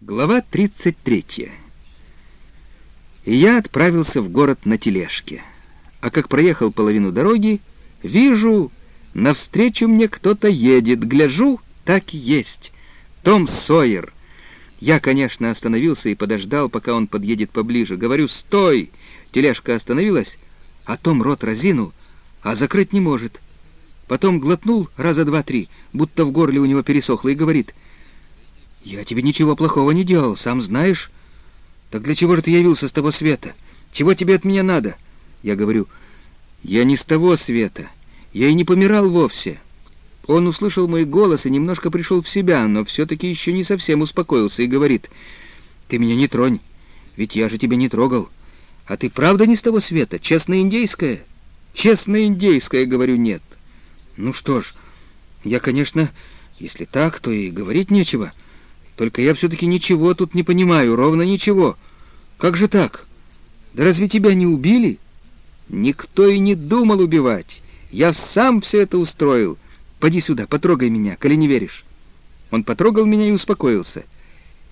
Глава 33. И я отправился в город на тележке. А как проехал половину дороги, вижу, навстречу мне кто-то едет. Гляжу, так и есть. Том Сойер. Я, конечно, остановился и подождал, пока он подъедет поближе. Говорю, стой! Тележка остановилась, а Том рот разинул, а закрыть не может. Потом глотнул раза два-три, будто в горле у него пересохло, и говорит — «Я тебе ничего плохого не делал, сам знаешь. Так для чего же ты явился с того света? Чего тебе от меня надо?» Я говорю, «Я не с того света. Я и не помирал вовсе». Он услышал мой голос и немножко пришел в себя, но все-таки еще не совсем успокоился и говорит, «Ты меня не тронь, ведь я же тебя не трогал. А ты правда не с того света, честная индейская?» «Честная индейская», — говорю, «нет». «Ну что ж, я, конечно, если так, то и говорить нечего». Только я все-таки ничего тут не понимаю, ровно ничего. Как же так? Да разве тебя не убили? Никто и не думал убивать. Я сам все это устроил. Поди сюда, потрогай меня, коли не веришь. Он потрогал меня и успокоился.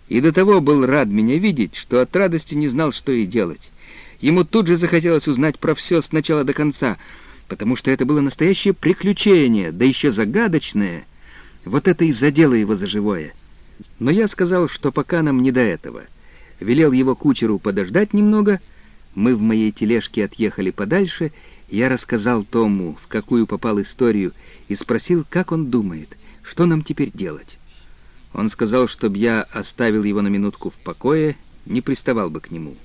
И до того был рад меня видеть, что от радости не знал, что и делать. Ему тут же захотелось узнать про все с начала до конца, потому что это было настоящее приключение, да еще загадочное. Вот это и задело его за живое. Но я сказал, что пока нам не до этого. Велел его кучеру подождать немного. Мы в моей тележке отъехали подальше. Я рассказал Тому, в какую попал историю, и спросил, как он думает, что нам теперь делать. Он сказал, чтобы я оставил его на минутку в покое, не приставал бы к нему.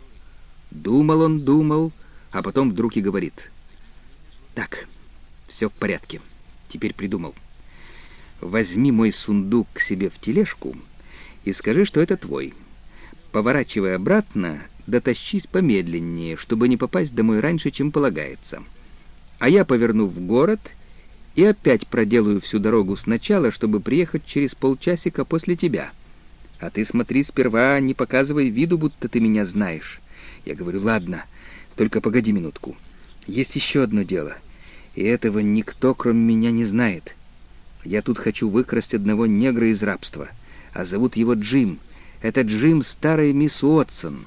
Думал он, думал, а потом вдруг и говорит. «Так, все в порядке. Теперь придумал» возьми мой сундук к себе в тележку и скажи, что это твой. Поворачивай обратно, дотащись помедленнее, чтобы не попасть домой раньше, чем полагается. А я поверну в город и опять проделаю всю дорогу сначала, чтобы приехать через полчасика после тебя. А ты смотри сперва, не показывай виду, будто ты меня знаешь. Я говорю, ладно, только погоди минутку. Есть еще одно дело, и этого никто, кроме меня, не знает». Я тут хочу выкрасть одного негра из рабства, а зовут его Джим. Это Джим старый мисс Уотсон.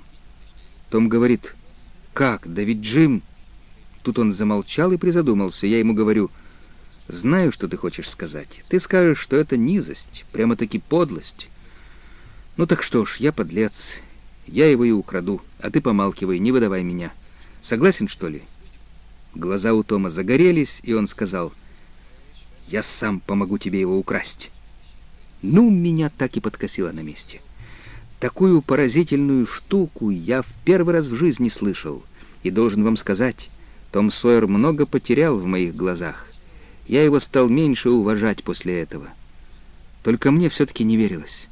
Том говорит, «Как? Да ведь Джим...» Тут он замолчал и призадумался. Я ему говорю, «Знаю, что ты хочешь сказать. Ты скажешь, что это низость, прямо-таки подлость. Ну так что ж, я подлец. Я его и украду, а ты помалкивай, не выдавай меня. Согласен, что ли?» Глаза у Тома загорелись, и он сказал, — я сам помогу тебе его украсть. Ну, меня так и подкосило на месте. Такую поразительную штуку я в первый раз в жизни слышал. И должен вам сказать, Том Сойер много потерял в моих глазах. Я его стал меньше уважать после этого. Только мне все-таки не верилось.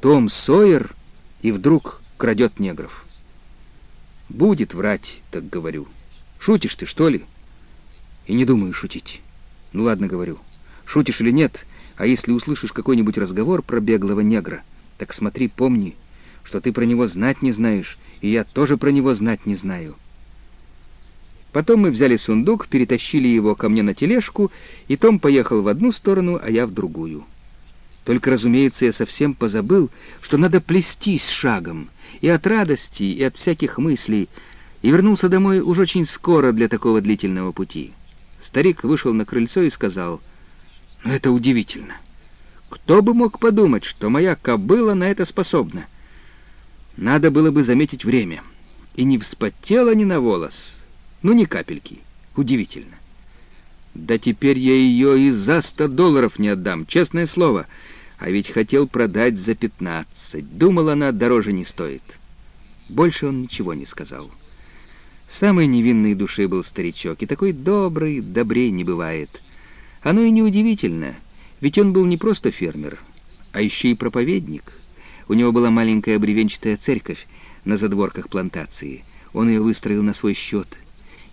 Том Сойер и вдруг крадет негров. Будет врать, так говорю. Шутишь ты, что ли? И не думаю шутить. Ну ладно, говорю. Шутишь или нет, а если услышишь какой-нибудь разговор про беглого негра, так смотри, помни, что ты про него знать не знаешь, и я тоже про него знать не знаю. Потом мы взяли сундук, перетащили его ко мне на тележку, и Том поехал в одну сторону, а я в другую. Только, разумеется, я совсем позабыл, что надо плестись шагом, и от радости, и от всяких мыслей, и вернулся домой уж очень скоро для такого длительного пути. Старик вышел на крыльцо и сказал, «Ну, «Это удивительно. Кто бы мог подумать, что моя кобыла на это способна? Надо было бы заметить время. И не вспотела ни на волос. Ну, ни капельки. Удивительно. Да теперь я ее и за сто долларов не отдам, честное слово. А ведь хотел продать за пятнадцать. Думал, она дороже не стоит». Больше он ничего не сказал. Самой невинной души был старичок, и такой добрый, добрей не бывает. Оно и неудивительно, ведь он был не просто фермер, а еще и проповедник. У него была маленькая бревенчатая церковь на задворках плантации. Он ее выстроил на свой счет.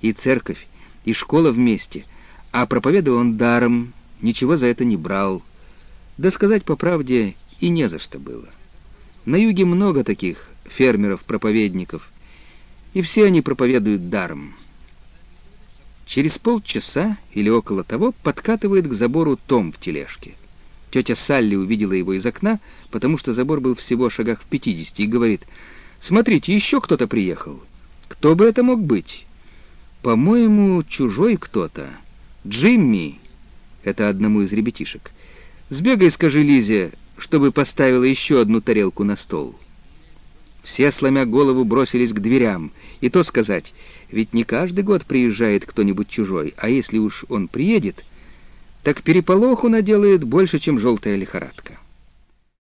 И церковь, и школа вместе. А проповедовал он даром, ничего за это не брал. Да сказать по правде, и не за что было. На юге много таких фермеров-проповедников — и все они проповедуют даром. Через полчаса или около того подкатывает к забору Том в тележке. Тетя Салли увидела его из окна, потому что забор был всего в шагах в пятидесяти, и говорит, «Смотрите, еще кто-то приехал. Кто бы это мог быть?» «По-моему, чужой кто-то. Джимми!» Это одному из ребятишек. «Сбегай, скажи Лизе, чтобы поставила еще одну тарелку на стол». Все, сломя голову, бросились к дверям. И то сказать, ведь не каждый год приезжает кто-нибудь чужой, а если уж он приедет, так переполоху наделает больше, чем желтая лихорадка.